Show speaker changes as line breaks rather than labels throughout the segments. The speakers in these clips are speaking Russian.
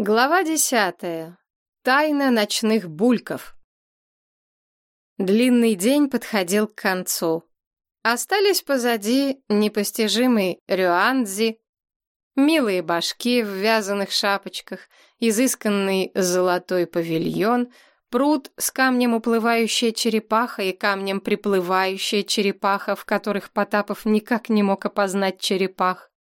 Глава десятая. Тайна ночных бульков. Длинный день подходил к концу. Остались позади непостижимый рюандзи, милые башки в вязаных шапочках, изысканный золотой павильон, пруд с камнем уплывающая черепаха и камнем приплывающая черепаха, в которых Потапов никак не мог опознать черепах.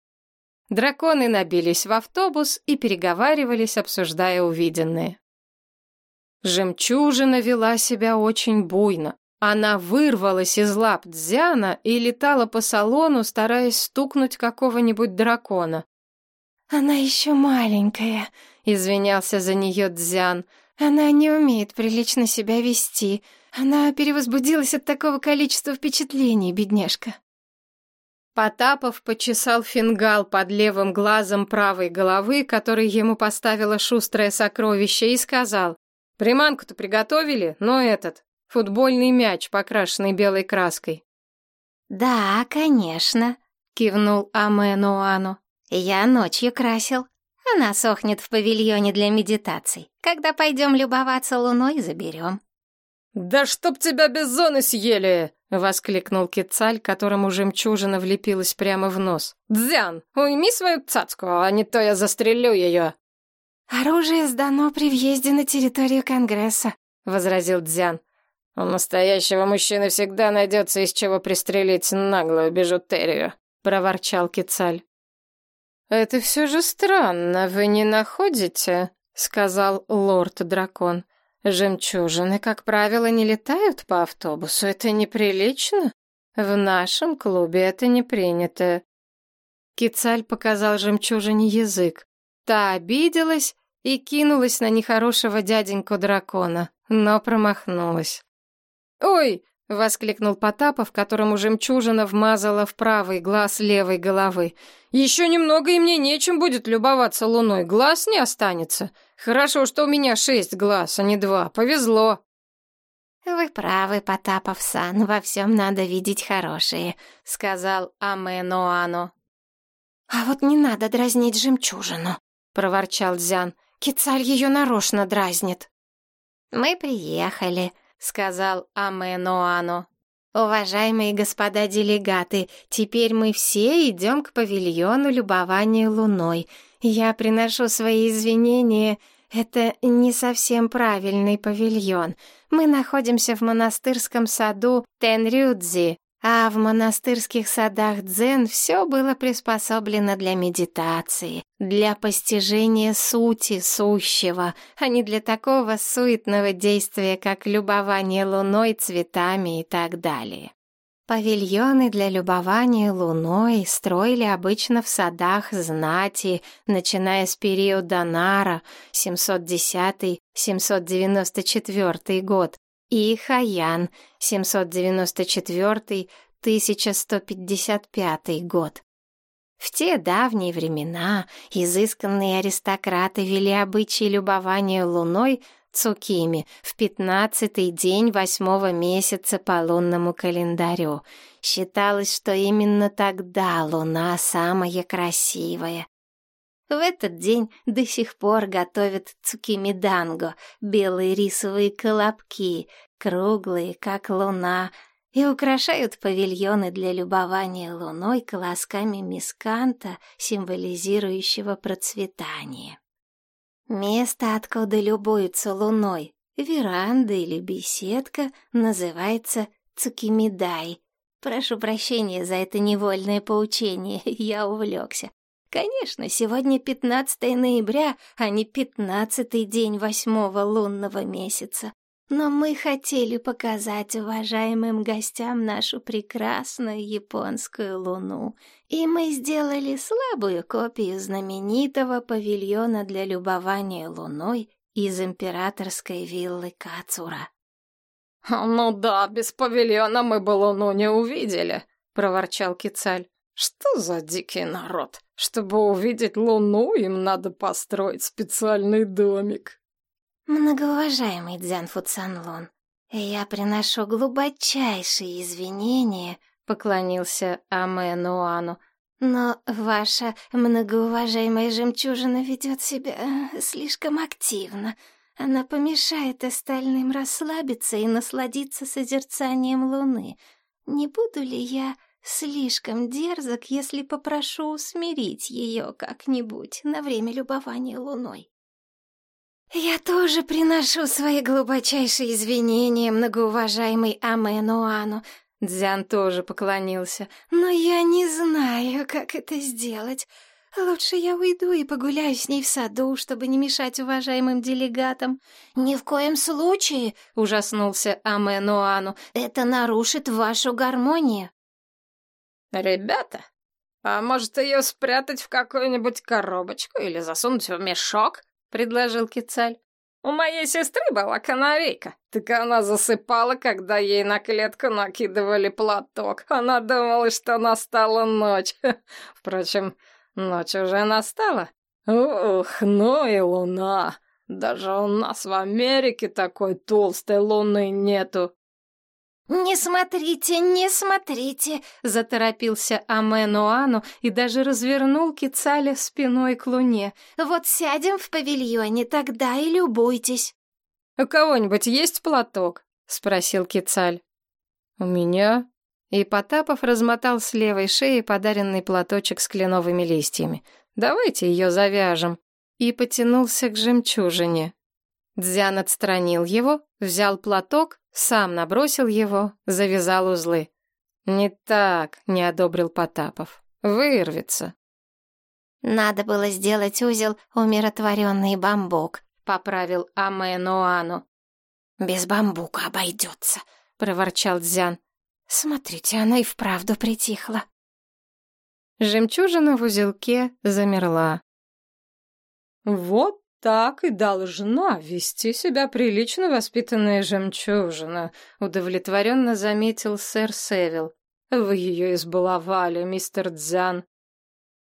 Драконы набились в автобус и переговаривались, обсуждая увиденное. Жемчужина вела себя очень буйно. Она вырвалась из лап Дзяна и летала по салону, стараясь стукнуть какого-нибудь дракона.
«Она еще маленькая», — извинялся за нее Дзян. «Она не умеет прилично себя вести. Она перевозбудилась от такого количества впечатлений, бедняжка».
Потапов почесал фингал под левым глазом правой головы, который ему поставило шустрое сокровище, и сказал, «Приманку-то приготовили, но этот, футбольный мяч, покрашенный белой краской».
«Да, конечно», — кивнул Аменуану. «Я ночью красил. Она сохнет в павильоне для медитаций. Когда пойдем любоваться луной, заберем».
«Да чтоб тебя без зоны съели!» — воскликнул Кицаль, которому жемчужина влепилась прямо в нос. «Дзян, уйми свою цацку, а не то я застрелю ее!»
«Оружие сдано при въезде на территорию Конгресса», — возразил Дзян.
«У настоящего мужчины всегда найдется из чего пристрелить наглую бижутерию», — проворчал Кицаль. «Это все же странно, вы не находите?» — сказал лорд-дракон. Жемчужины, как правило, не летают по автобусу. Это неприлично. В нашем клубе это не принято. Кицаль показал жемчужине язык. Та обиделась и кинулась на нехорошего дяденьку дракона, но промахнулась. «Ой!» — воскликнул Потапов, которому жемчужина вмазала в правый глаз левой головы. «Еще немного, и мне нечем будет любоваться луной, глаз не останется. Хорошо, что у меня шесть глаз, а не два. Повезло.
Вы правы, Потапов-сан, во всем надо видеть хорошее, сказал Аменуану. А вот не надо дразнить жемчужину, проворчал Дзян. Кицаль ее нарочно дразнит. Мы приехали, сказал Аменуану. Уважаемые господа делегаты, теперь мы все идем к павильону любования луной. Я приношу свои извинения. Это не совсем правильный павильон. Мы находимся в монастырском саду Тенрюдзи, а в монастырских садах дзен все было приспособлено для медитации, для постижения сути сущего, а не для такого суетного действия, как любование луной, цветами и так далее. Павильоны для любования луной строили обычно в садах знати, начиная с периода Нара, 710-794 год, и Хаян, 794-1155 год. В те давние времена изысканные аристократы вели обычай любования луной Цукими в пятнадцатый день восьмого месяца по лунному календарю. Считалось, что именно тогда луна самая красивая. В этот день до сих пор готовят цукими-данго, белые рисовые колобки, круглые, как луна, и украшают павильоны для любования луной колосками мисканта, символизирующего процветание. Место, откуда любуются луной, веранда или беседка, называется Цукимидай. Прошу прощения за это невольное поучение, я увлекся. Конечно, сегодня 15 ноября, а не 15 день восьмого лунного месяца. Но мы хотели показать уважаемым гостям нашу прекрасную японскую луну, и мы сделали слабую копию знаменитого павильона для любования луной из императорской виллы Кацура.
«Ну да, без павильона мы бы луну не увидели», — проворчал Кицаль. «Что за дикий народ? Чтобы увидеть луну, им надо построить специальный домик».
«Многоуважаемый Дзянфу Цанлун, я приношу глубочайшие извинения», — поклонился Аме. Но ваша многоуважаемая жемчужина ведет себя э, слишком активно. Она помешает остальным расслабиться и насладиться созерцанием луны. Не буду ли я слишком дерзок, если попрошу усмирить ее как-нибудь на время любования луной? Я тоже приношу свои глубочайшие извинения многоуважаемой Аменуану,
Дзян тоже поклонился.
«Но я не знаю, как это сделать. Лучше я уйду и погуляю с ней в саду, чтобы не мешать уважаемым делегатам». «Ни в коем случае!» — ужаснулся Аме Нуану. «Это нарушит вашу гармонию».
«Ребята, а может ее спрятать в какую-нибудь коробочку или засунуть в мешок?» — предложил Кицаль. У моей сестры была канарейка. Так она засыпала, когда ей на клетку накидывали платок. Она думала, что настала ночь. Впрочем, ночь уже настала. Ух, ну и луна. Даже у нас в Америке такой толстой луны нету.
«Не смотрите, не смотрите!» — заторопился Аменуану и даже развернул Кицаля спиной к луне. «Вот сядем в павильоне, тогда и любуйтесь!»
«У кого-нибудь есть платок?» — спросил Кицаль. «У меня?» И Потапов размотал с левой шеи подаренный платочек с кленовыми листьями. «Давайте ее завяжем». И потянулся к жемчужине. Дзян отстранил его, взял платок, сам набросил его, завязал узлы. «Не так», — не одобрил Потапов. «Вырвется».
«Надо было сделать узел умиротворенный бамбук», — поправил Аме Ноану. «Без бамбука обойдется», — проворчал Дзян. «Смотрите, она и вправду притихла».
Жемчужина в узелке замерла. «Вот так и должна вести себя прилично воспитанная жемчужина», — удовлетворенно заметил сэр Севил. «Вы ее избаловали, мистер Дзян».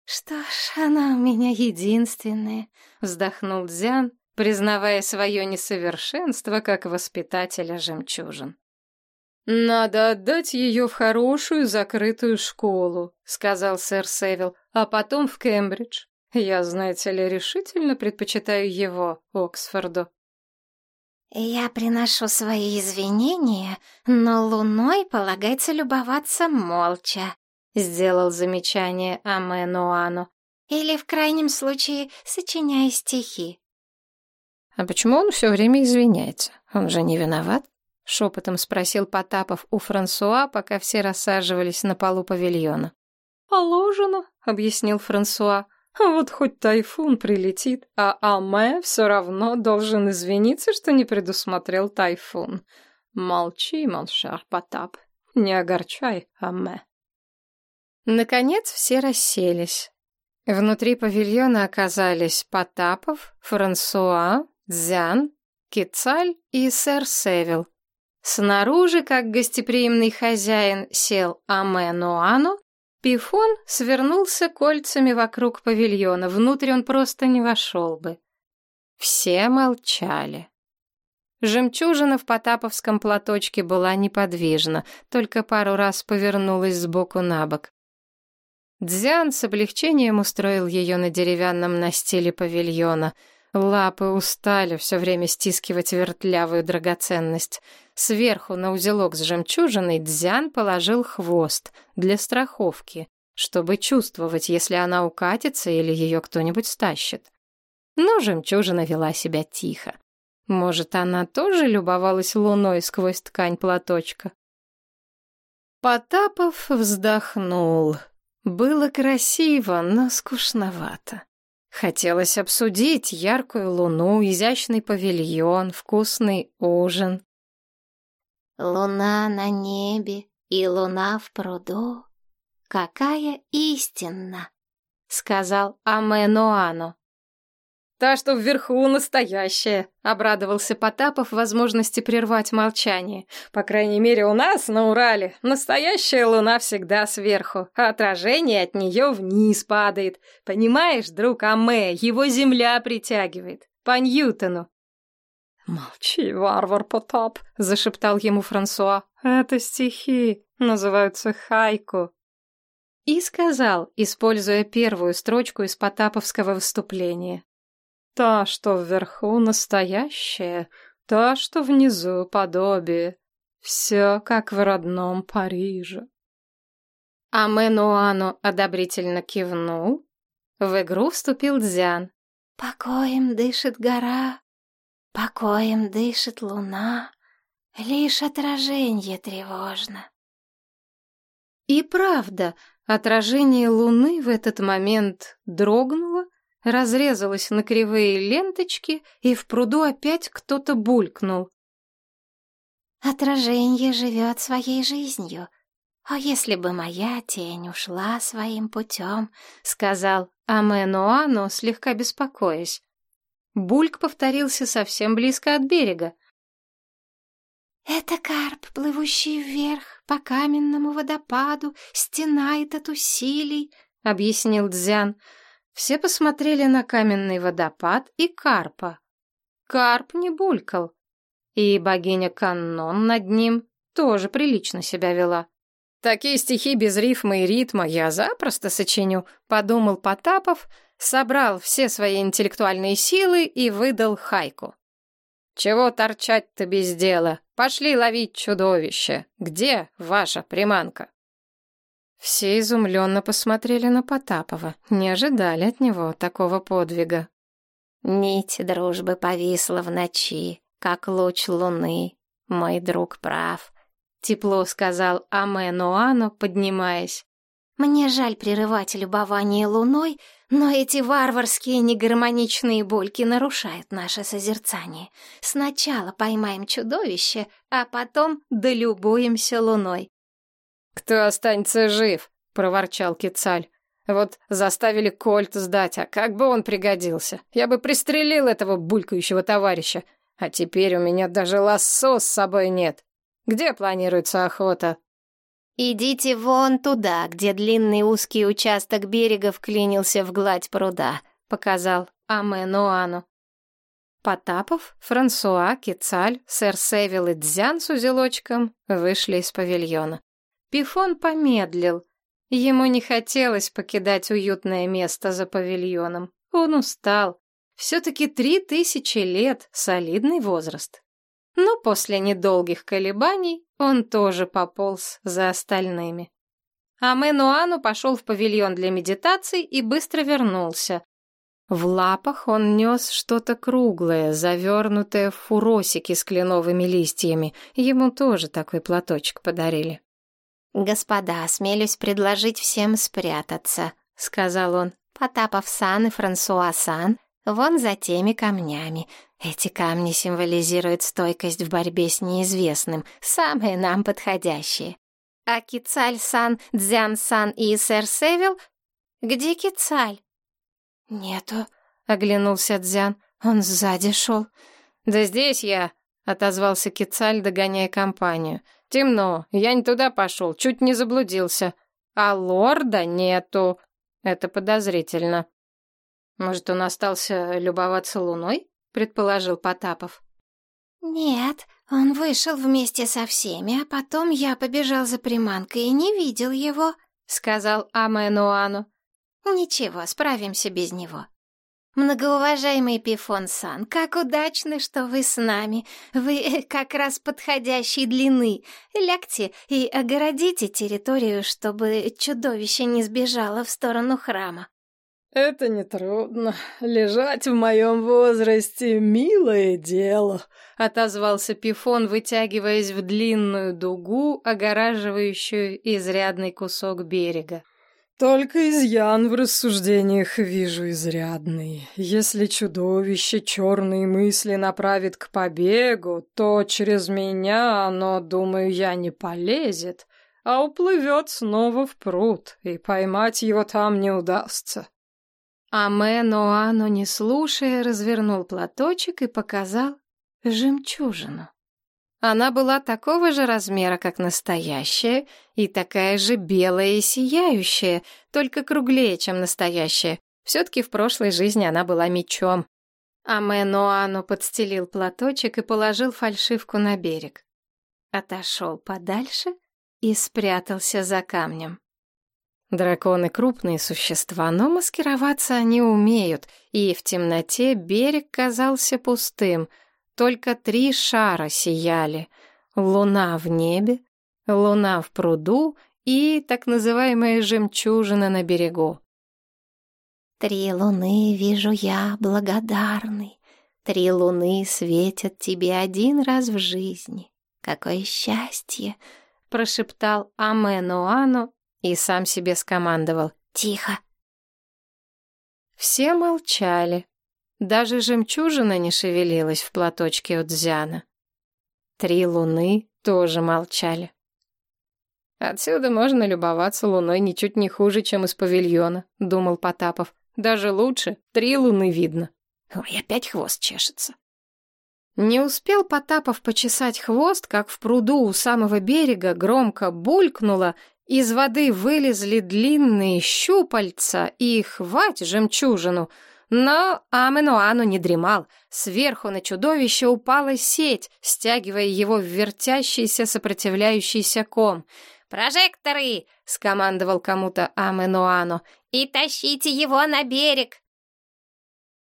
«Что ж, она у меня единственная», — вздохнул Дзян, признавая свое несовершенство как воспитателя жемчужин.
«Надо отдать ее в хорошую закрытую школу», — сказал сэр Севил, «а потом в Кембридж. Я, знаете ли, решительно предпочитаю его Оксфорду.
Я приношу свои извинения, но луной полагается любоваться молча, сделал замечание Аменуану. Или, в крайнем случае, сочиняя стихи.
А почему он все время извиняется? Он же не виноват? Шепотом спросил Потапов у Франсуа, пока все рассаживались на полу павильона. «Положено», — объяснил Франсуа. Вот хоть тайфун прилетит, а Аме все равно должен извиниться, что не предусмотрел тайфун. Молчи, моншар Потап, не огорчай Аме. Наконец все расселись. Внутри павильона оказались Потапов, Франсуа, Дзян, Кицаль и сэр Севил. Снаружи, как гостеприимный хозяин, сел Аме Нуану, Пифон свернулся кольцами вокруг павильона, внутрь он просто не вошел бы. Все молчали. Жемчужина в потаповском платочке была неподвижна, только пару раз повернулась сбоку на бок. Дзян с облегчением устроил ее на деревянном настиле павильона — Лапы устали все время стискивать вертлявую драгоценность. Сверху на узелок с жемчужиной Дзян положил хвост для страховки, чтобы чувствовать, если она укатится или ее кто-нибудь стащит. Но жемчужина вела себя тихо. Может, она тоже любовалась луной сквозь ткань платочка? Потапов вздохнул. Было красиво, но скучновато. Хотелось обсудить яркую луну, изящный павильон, вкусный ужин.
Луна на небе и луна в пруду. Какая истинна, сказал Аменуану.
«Та, что вверху, настоящая», — обрадовался Потапов возможности прервать молчание. «По крайней мере, у нас, на Урале, настоящая луна всегда сверху, а отражение от нее вниз падает. Понимаешь, друг Аме, его земля притягивает. По Ньютону». «Молчи, варвар Потап», — зашептал ему Франсуа. «Это стихи, называются хайку». и сказал, используя первую строчку из потаповского выступления. «Та, что вверху, настоящая, та, что внизу, подобие. Все как в родном Париже». Аменуану одобрительно кивнул. В игру вступил Дзян.
«Покоем дышит гора, покоем дышит луна, лишь отражение тревожно».
И правда, отражение луны в этот момент дрогнуло, разрезалось на кривые ленточки, и в пруду опять кто-то булькнул.
«Отражение живет своей жизнью», «А если бы моя тень ушла своим путем?» — сказал
Аменуано, слегка беспокоясь. Бульк повторился совсем близко от берега.
«Это карп, плывущий вверх по каменному водопаду, стенает от усилий», — объяснил Дзян. Все посмотрели на каменный водопад и карпа. Карп не булькал, и богиня Каннон над ним тоже прилично себя вела. Такие стихи без рифма и ритма я запросто сочиню, подумал Потапов, собрал все свои интеллектуальные силы и выдал хайку. Чего торчать-то без дела? Пошли ловить чудовище. Где ваша приманка? Все изумленно посмотрели на Потапова, не ожидали от него такого подвига. Нить дружбы повисла в ночи, как луч луны. Мой друг прав.
— тепло сказал Аме Ноано, поднимаясь.
«Мне жаль прерывать любование луной, но эти варварские негармоничные бульки нарушают наше созерцание. Сначала поймаем чудовище, а потом долюбуемся луной».
«Кто останется жив?» — проворчал Кицаль. «Вот заставили кольт сдать, а как бы он пригодился? Я бы пристрелил этого булькающего товарища, а теперь у меня даже лассо с собой нет». Где планируется охота?»
«Идите вон туда, где длинный узкий участок берега вклинился в гладь пруда», — показал Аменуану.
Потапов, Франсуа, Кицаль, сэр Севил и Дзян с узелочком вышли из павильона. Пифон помедлил. Ему не хотелось покидать уютное место за павильоном. Он устал. Все-таки три тысячи лет — солидный возраст. Но после недолгих колебаний он тоже пополз за остальными. А Менуану пошел в павильон для медитаций и быстро вернулся. В лапах он нес что-то круглое, завернутое в фуросики с кленовыми листьями. Ему тоже такой платочек подарили.
«Господа, осмелюсь предложить всем спрятаться», — сказал он. «Потапов-сан и Франсуа-сан Вон за теми камнями. Эти камни символизируют стойкость в борьбе с неизвестным, самые нам подходящие. А Кицаль-сан, Дзян-сан и сэр Севил? Где Кицаль?
Нету, оглянулся Дзян. Он сзади шел. Да здесь я, отозвался Кицаль, догоняя компанию. Темно, я не туда пошел, чуть не заблудился. А лорда нету. Это подозрительно. «Может, он остался любоваться луной?» — предположил Потапов.
«Нет, он вышел вместе со всеми, а потом я побежал за приманкой и не видел его», — сказал Аменуану. «Ничего, справимся без него». «Многоуважаемый Пифон-сан, как удачно, что вы с нами. Вы как раз подходящей длины. Лягте и огородите территорию, чтобы чудовище не сбежало в сторону храма».
«Это нетрудно. Лежать в моем возрасте — милое дело», —
отозвался Пифон, вытягиваясь в длинную дугу, огораживающую изрядный кусок берега.
«Только изъян в рассуждениях вижу изрядный. Если чудовище черные мысли направит к побегу, то через меня оно, думаю я, не полезет, а уплывет снова в пруд, и поймать его там не удастся».
Аме Ноано, не слушая, развернул платочек и показал жемчужину. Она была такого же размера, как настоящая, и такая же белая и сияющая, только круглее, чем настоящая. Все-таки в прошлой жизни она была мечом. Аме Ноану подстелил платочек и положил фальшивку на берег. Отошел подальше и спрятался за камнем. Драконы — крупные существа, но маскироваться они умеют, и в темноте берег казался пустым. Только три шара сияли. Луна в небе, луна в пруду и так называемая жемчужина на берегу.
«Три луны вижу я благодарный, три луны светят тебе один раз в жизни. Какое счастье!» — прошептал Аменуану и сам себе скомандовал «Тихо!».
Все молчали. Даже жемчужина не шевелилась в платочке у Дзяна. Три луны тоже молчали. «Отсюда можно любоваться луной ничуть не хуже, чем из павильона», — думал Потапов. «Даже лучше. Три луны видно. Ой, опять хвост чешется». Не успел Потапов почесать хвост, как в пруду у самого берега громко булькнуло, из воды вылезли длинные щупальца и хвать жемчужину. Но Аменуану не дремал. Сверху на чудовище упала сеть, стягивая его в вертящийся сопротивляющийся ком.
«Прожекторы!»
— скомандовал кому-то Аменуану.
«И тащите его на берег!»